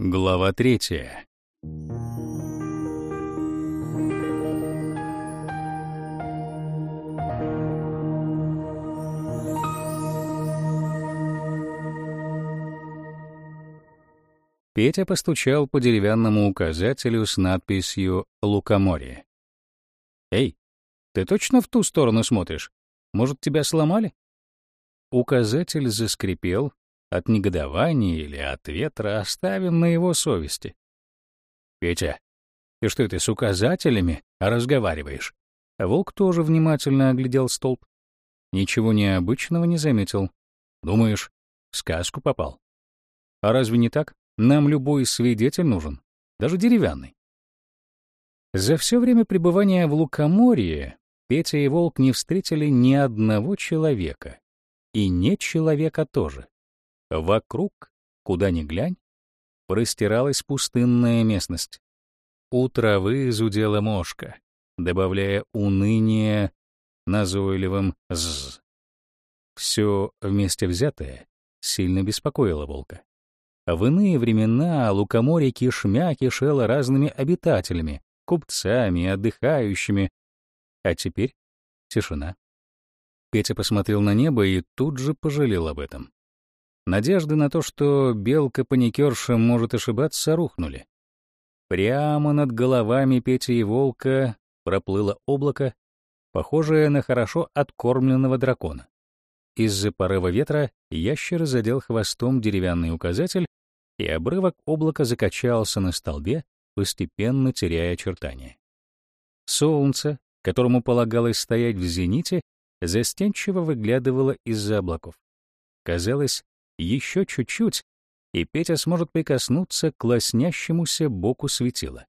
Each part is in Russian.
Глава третья. Петя постучал по деревянному указателю с надписью «Лукоморье». «Эй, ты точно в ту сторону смотришь? Может, тебя сломали?» Указатель заскрипел, от негодования или от ветра оставим на его совести. «Петя, ты что это с указателями разговариваешь?» Волк тоже внимательно оглядел столб. Ничего необычного не заметил. Думаешь, в сказку попал? А разве не так? Нам любой свидетель нужен, даже деревянный. За все время пребывания в Лукоморье Петя и Волк не встретили ни одного человека. И не человека тоже. Вокруг, куда ни глянь, простиралась пустынная местность. У травы зудела мошка, добавляя уныние назойливым «з». Все вместе взятое сильно беспокоило волка. В иные времена лукоморье кишмя кишело разными обитателями, купцами, отдыхающими. А теперь тишина. Петя посмотрел на небо и тут же пожалел об этом. Надежды на то, что белка-паникерша может ошибаться, рухнули. Прямо над головами Пети и Волка проплыло облако, похожее на хорошо откормленного дракона. Из-за порыва ветра ящер задел хвостом деревянный указатель, и обрывок облака закачался на столбе, постепенно теряя очертания. Солнце, которому полагалось стоять в зените, застенчиво выглядывало из-за облаков. Казалось, еще чуть-чуть, и Петя сможет прикоснуться к лоснящемуся боку светила.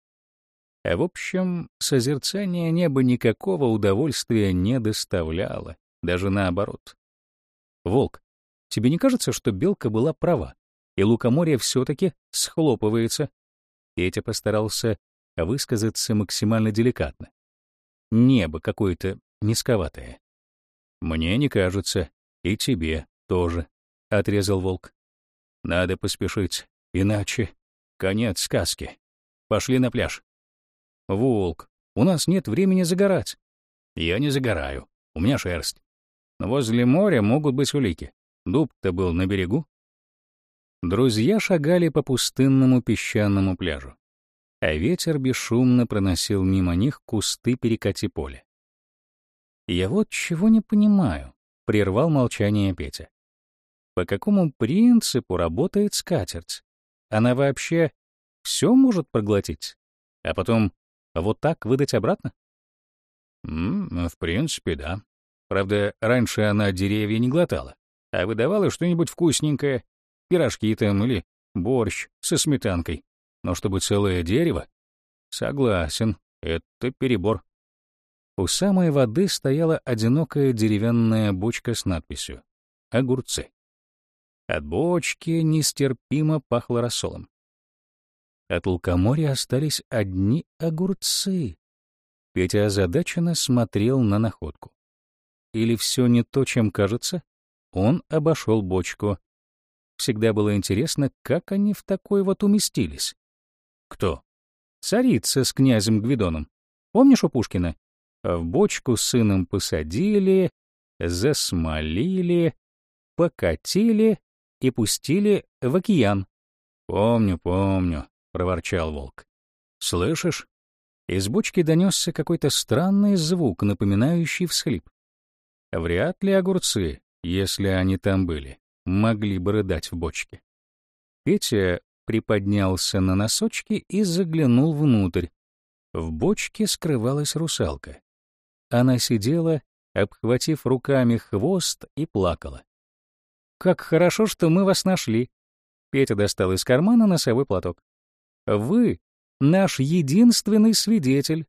А в общем, созерцание неба никакого удовольствия не доставляло, даже наоборот. Волк, тебе не кажется, что белка была права, и лукоморье все-таки схлопывается? Петя постарался высказаться максимально деликатно. Небо какое-то низковатое. Мне не кажется, и тебе тоже. — отрезал волк. «Надо поспешить, иначе конец сказки. Пошли на пляж». «Волк, у нас нет времени загорать». «Я не загораю, у меня шерсть. Возле моря могут быть улики. Дуб-то был на берегу». Друзья шагали по пустынному песчаному пляжу, а ветер бесшумно проносил мимо них кусты перекати поля. «Я вот чего не понимаю», — прервал молчание Петя. По какому принципу работает скатерть? Она вообще все может проглотить, а потом вот так выдать обратно? В принципе, да. Правда, раньше она деревья не глотала, а выдавала что-нибудь вкусненькое, пирожки там или борщ со сметанкой. Но чтобы целое дерево? Согласен, это перебор. У самой воды стояла одинокая деревянная бочка с надписью «Огурцы». От бочки нестерпимо пахло рассолом. От лукоморья остались одни огурцы. Петя озадаченно смотрел на находку. Или все не то, чем кажется? Он обошел бочку. Всегда было интересно, как они в такой вот уместились. Кто? Царица с князем Гвидоном. Помнишь у Пушкина? В бочку с сыном посадили, засмолили, покатили, и пустили в океан. «Помню, помню», — проворчал волк. «Слышишь?» Из бочки донесся какой-то странный звук, напоминающий всхлип. Вряд ли огурцы, если они там были, могли бы рыдать в бочке. Петя приподнялся на носочки и заглянул внутрь. В бочке скрывалась русалка. Она сидела, обхватив руками хвост, и плакала. Как хорошо, что мы вас нашли. Петя достал из кармана носовой платок. Вы — наш единственный свидетель.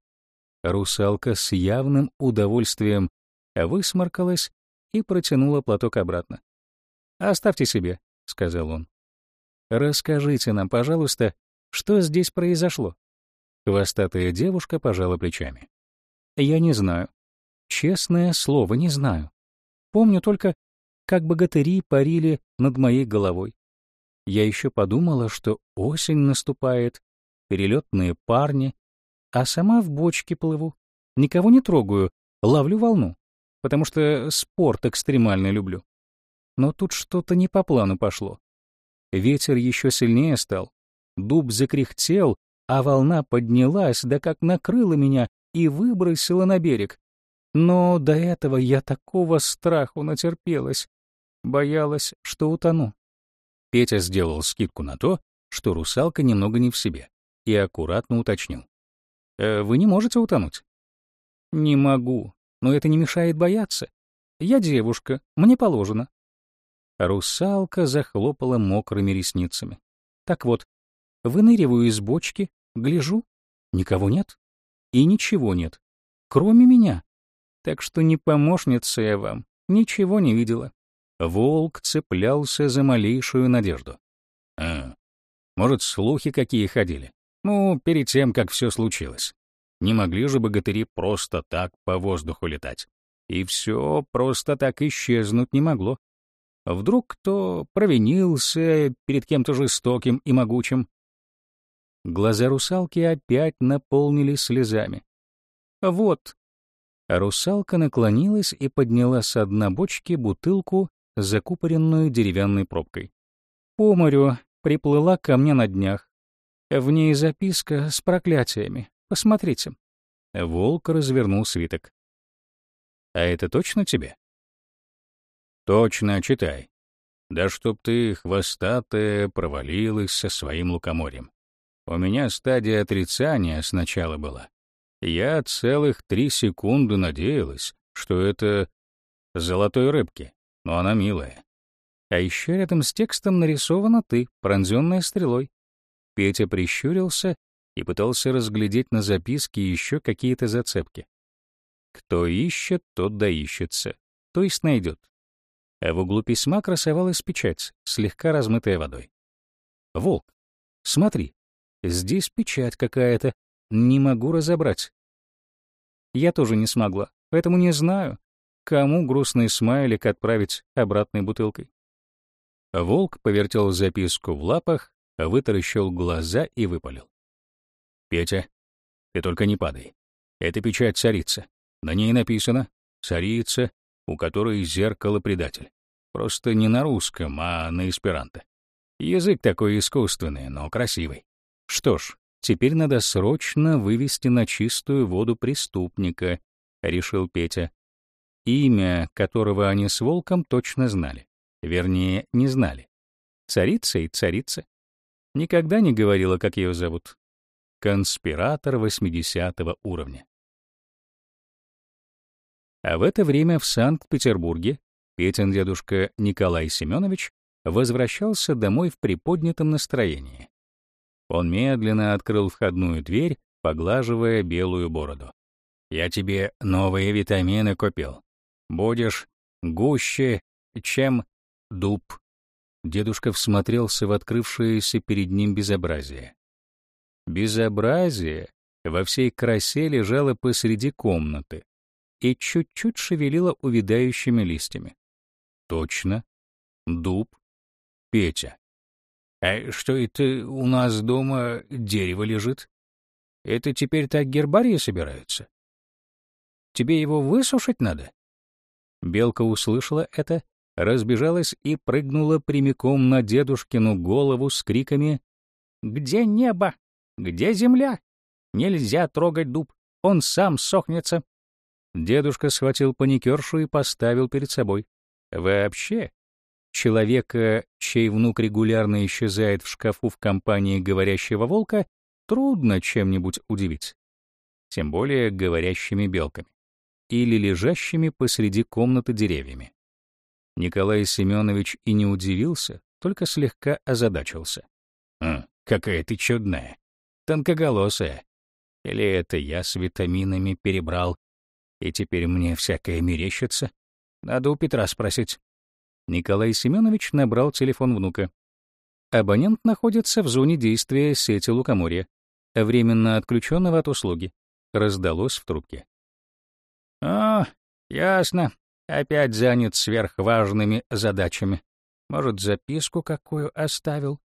Русалка с явным удовольствием высморкалась и протянула платок обратно. «Оставьте себе», — сказал он. «Расскажите нам, пожалуйста, что здесь произошло?» Хвостатая девушка пожала плечами. «Я не знаю. Честное слово, не знаю. Помню только, как богатыри парили над моей головой. Я еще подумала, что осень наступает, перелетные парни, а сама в бочке плыву. Никого не трогаю, ловлю волну, потому что спорт экстремально люблю. Но тут что-то не по плану пошло. Ветер еще сильнее стал, дуб закряхтел, а волна поднялась, да как накрыла меня и выбросила на берег. Но до этого я такого страху натерпелась, боялась, что утону. Петя сделал скидку на то, что русалка немного не в себе, и аккуратно уточнил. «Э, «Вы не можете утонуть?» «Не могу, но это не мешает бояться. Я девушка, мне положено». Русалка захлопала мокрыми ресницами. «Так вот, выныриваю из бочки, гляжу, никого нет и ничего нет, кроме меня. Так что не помощница я вам, ничего не видела. Волк цеплялся за малейшую надежду. А, может, слухи какие ходили? Ну, перед тем, как все случилось. Не могли же богатыри просто так по воздуху летать. И все просто так исчезнуть не могло. Вдруг кто провинился перед кем-то жестоким и могучим. Глаза русалки опять наполнились слезами. «Вот». русалка наклонилась и подняла с дна бочки бутылку закупоренную деревянной пробкой. По морю приплыла ко мне на днях. В ней записка с проклятиями. Посмотрите. Волк развернул свиток. А это точно тебе? Точно, читай. Да чтоб ты, хвостатая, провалилась со своим лукоморьем. У меня стадия отрицания сначала была. Я целых три секунды надеялась, что это золотой рыбки но она милая. А еще рядом с текстом нарисована ты, пронзенная стрелой. Петя прищурился и пытался разглядеть на записке еще какие-то зацепки. Кто ищет, тот доищется, то есть найдет. А в углу письма красовалась печать, слегка размытая водой. «Волк, смотри, здесь печать какая-то, не могу разобрать». Я тоже не смогла, поэтому не знаю, кому грустный смайлик отправить обратной бутылкой. Волк повертел записку в лапах, вытаращил глаза и выпалил. «Петя, ты только не падай. Это печать царица. На ней написано «Царица, у которой зеркало предатель». Просто не на русском, а на эсперанто. Язык такой искусственный, но красивый. Что ж, теперь надо срочно вывести на чистую воду преступника, — решил Петя имя которого они с волком точно знали. Вернее, не знали. Царица и царица. Никогда не говорила, как ее зовут. Конспиратор 80 уровня. А в это время в Санкт-Петербурге Петин дедушка Николай Семенович возвращался домой в приподнятом настроении. Он медленно открыл входную дверь, поглаживая белую бороду. «Я тебе новые витамины купил будешь гуще, чем дуб». Дедушка всмотрелся в открывшееся перед ним безобразие. Безобразие во всей красе лежало посреди комнаты и чуть-чуть шевелило увядающими листьями. Точно, дуб, Петя. А что это у нас дома дерево лежит? Это теперь так гербарии собираются? Тебе его высушить надо? Белка услышала это, разбежалась и прыгнула прямиком на дедушкину голову с криками «Где небо? Где земля? Нельзя трогать дуб, он сам сохнется!» Дедушка схватил паникершу и поставил перед собой. Вообще, человека, чей внук регулярно исчезает в шкафу в компании говорящего волка, трудно чем-нибудь удивить. Тем более говорящими белками или лежащими посреди комнаты деревьями. Николай Семенович и не удивился, только слегка озадачился. «А, какая ты чудная, тонкоголосая. Или это я с витаминами перебрал, и теперь мне всякое мерещится? Надо у Петра спросить». Николай Семенович набрал телефон внука. Абонент находится в зоне действия сети Лукоморья, временно отключенного от услуги. Раздалось в трубке. «О, ясно. Опять занят сверхважными задачами. Может, записку какую оставил?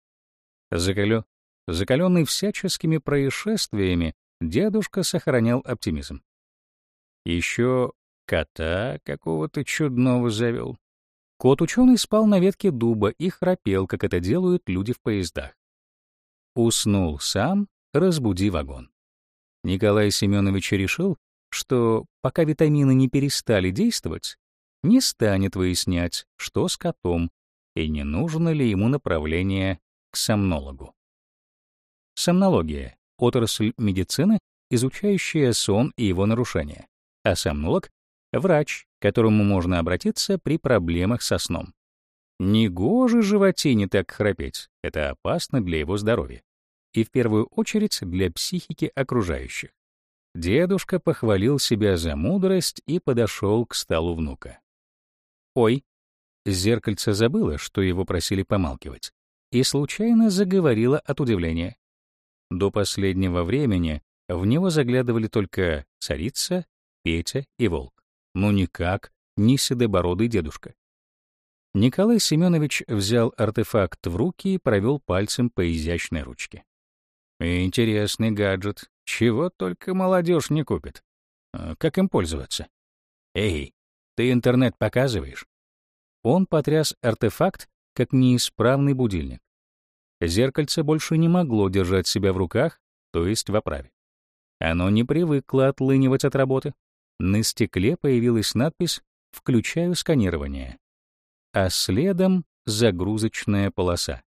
Закалё... Закаленный всяческими происшествиями, дедушка сохранял оптимизм. Еще кота какого-то чудного завел. Кот-ученый спал на ветке дуба и храпел, как это делают люди в поездах. Уснул сам, разбуди вагон. Николай Семенович решил, что пока витамины не перестали действовать, не станет выяснять, что с котом и не нужно ли ему направление к сомнологу. Сомнология — отрасль медицины, изучающая сон и его нарушения, а сомнолог — врач, к которому можно обратиться при проблемах со сном. Негоже животине так храпеть, это опасно для его здоровья. И в первую очередь для психики окружающих. Дедушка похвалил себя за мудрость и подошел к столу внука. «Ой!» Зеркальце забыло, что его просили помалкивать, и случайно заговорила от удивления. До последнего времени в него заглядывали только царица, Петя и волк. Ну никак не седобородый дедушка. Николай Семенович взял артефакт в руки и провел пальцем по изящной ручке. Интересный гаджет. Чего только молодежь не купит. А как им пользоваться? Эй, ты интернет показываешь? Он потряс артефакт, как неисправный будильник. Зеркальце больше не могло держать себя в руках, то есть в оправе. Оно не привыкло отлынивать от работы. На стекле появилась надпись «Включаю сканирование», а следом — загрузочная полоса.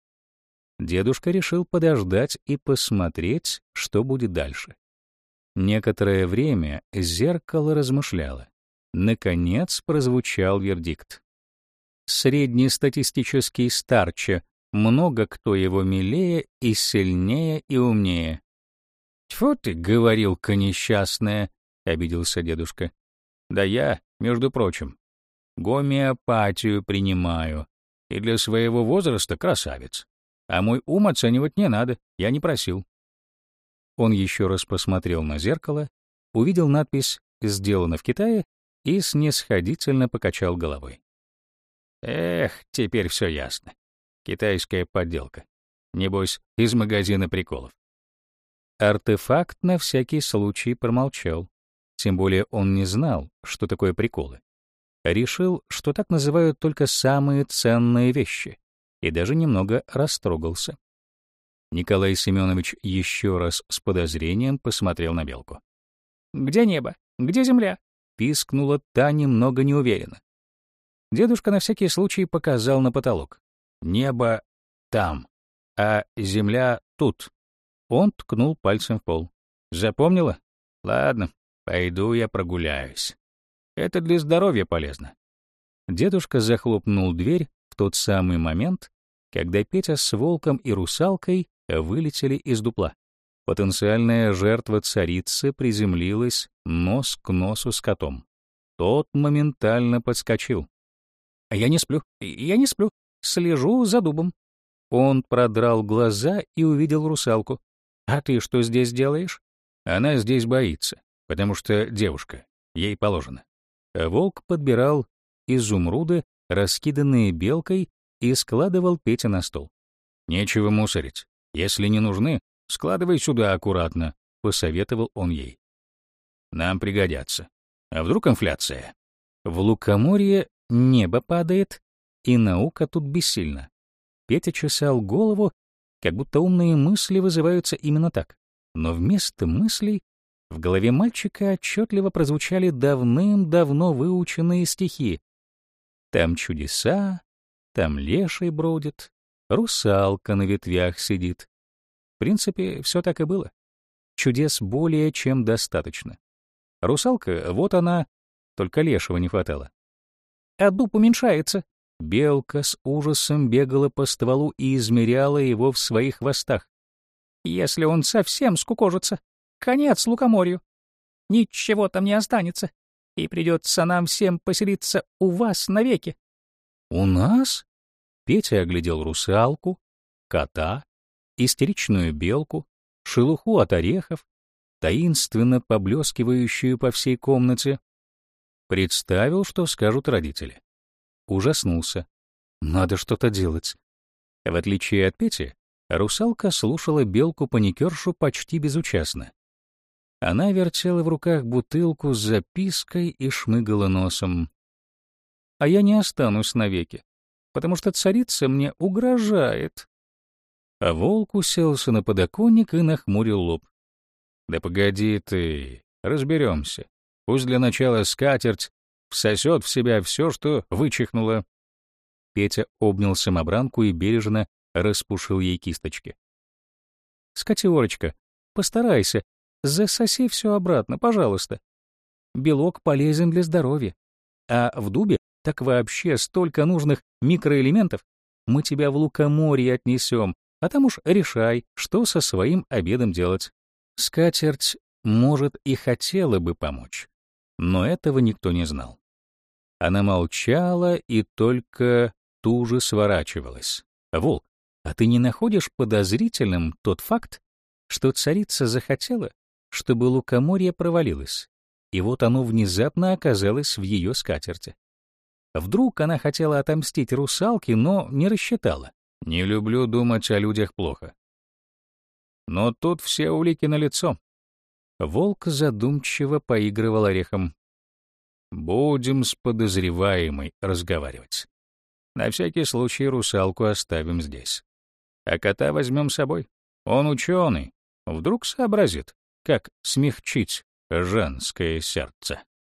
Дедушка решил подождать и посмотреть, что будет дальше. Некоторое время зеркало размышляло. Наконец прозвучал вердикт. Среднестатистический старче много кто его милее и сильнее и умнее. «Тьфу ты, говорилка несчастная!» — обиделся дедушка. «Да я, между прочим, гомеопатию принимаю, и для своего возраста красавец. А мой ум оценивать не надо, я не просил». Он еще раз посмотрел на зеркало, увидел надпись «Сделано в Китае» и снисходительно покачал головой. «Эх, теперь все ясно. Китайская подделка. Небось, из магазина приколов. Артефакт на всякий случай промолчал. Тем более он не знал, что такое приколы. Решил, что так называют только самые ценные вещи, и даже немного растрогался. Николай Семенович еще раз с подозрением посмотрел на белку. «Где небо? Где земля?» — пискнула та немного неуверенно. Дедушка на всякий случай показал на потолок. Небо там, а земля тут. Он ткнул пальцем в пол. Запомнила? Ладно, пойду я прогуляюсь. Это для здоровья полезно. Дедушка захлопнул дверь в тот самый момент, когда Петя с волком и русалкой вылетели из дупла. Потенциальная жертва царицы приземлилась нос к носу с котом. Тот моментально подскочил. «А «Я не сплю, я не сплю», Слежу за дубом. Он продрал глаза и увидел русалку. «А ты что здесь делаешь?» «Она здесь боится, потому что девушка. Ей положено». волк подбирал изумруды, раскиданные белкой, и складывал Петя на стол. «Нечего мусорить. Если не нужны, складывай сюда аккуратно», — посоветовал он ей. «Нам пригодятся. А вдруг инфляция?» В лукоморье небо падает, и наука тут бессильна. Петя чесал голову, как будто умные мысли вызываются именно так. Но вместо мыслей в голове мальчика отчетливо прозвучали давным-давно выученные стихи. Там чудеса, там леший бродит, русалка на ветвях сидит. В принципе, все так и было. Чудес более чем достаточно. Русалка, вот она, только лешего не хватало. А дуб уменьшается, Белка с ужасом бегала по стволу и измеряла его в своих хвостах. «Если он совсем скукожится, конец лукоморью. Ничего там не останется, и придется нам всем поселиться у вас навеки». «У нас?» Петя оглядел русалку, кота, истеричную белку, шелуху от орехов, таинственно поблескивающую по всей комнате. Представил, что скажут родители ужаснулся. Надо что-то делать. В отличие от Пети, русалка слушала белку-паникершу почти безучастно. Она вертела в руках бутылку с запиской и шмыгала носом. «А я не останусь навеки, потому что царица мне угрожает». А волк уселся на подоконник и нахмурил лоб. «Да погоди ты, разберемся. Пусть для начала скатерть всосет в себя все, что вычихнуло». Петя обнял самобранку и бережно распушил ей кисточки. «Скотиорочка, постарайся, засоси все обратно, пожалуйста. Белок полезен для здоровья. А в дубе так вообще столько нужных микроэлементов. Мы тебя в лукоморье отнесем, а там уж решай, что со своим обедом делать. Скатерть, может, и хотела бы помочь, но этого никто не знал. Она молчала и только туже сворачивалась. «Волк, а ты не находишь подозрительным тот факт, что царица захотела, чтобы лукоморье провалилось, и вот оно внезапно оказалось в ее скатерти? Вдруг она хотела отомстить русалке, но не рассчитала. Не люблю думать о людях плохо. Но тут все улики налицо. Волк задумчиво поигрывал орехом. Будем с подозреваемой разговаривать. На всякий случай русалку оставим здесь. А кота возьмем с собой. Он ученый. Вдруг сообразит, как смягчить женское сердце.